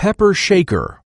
pepper shaker.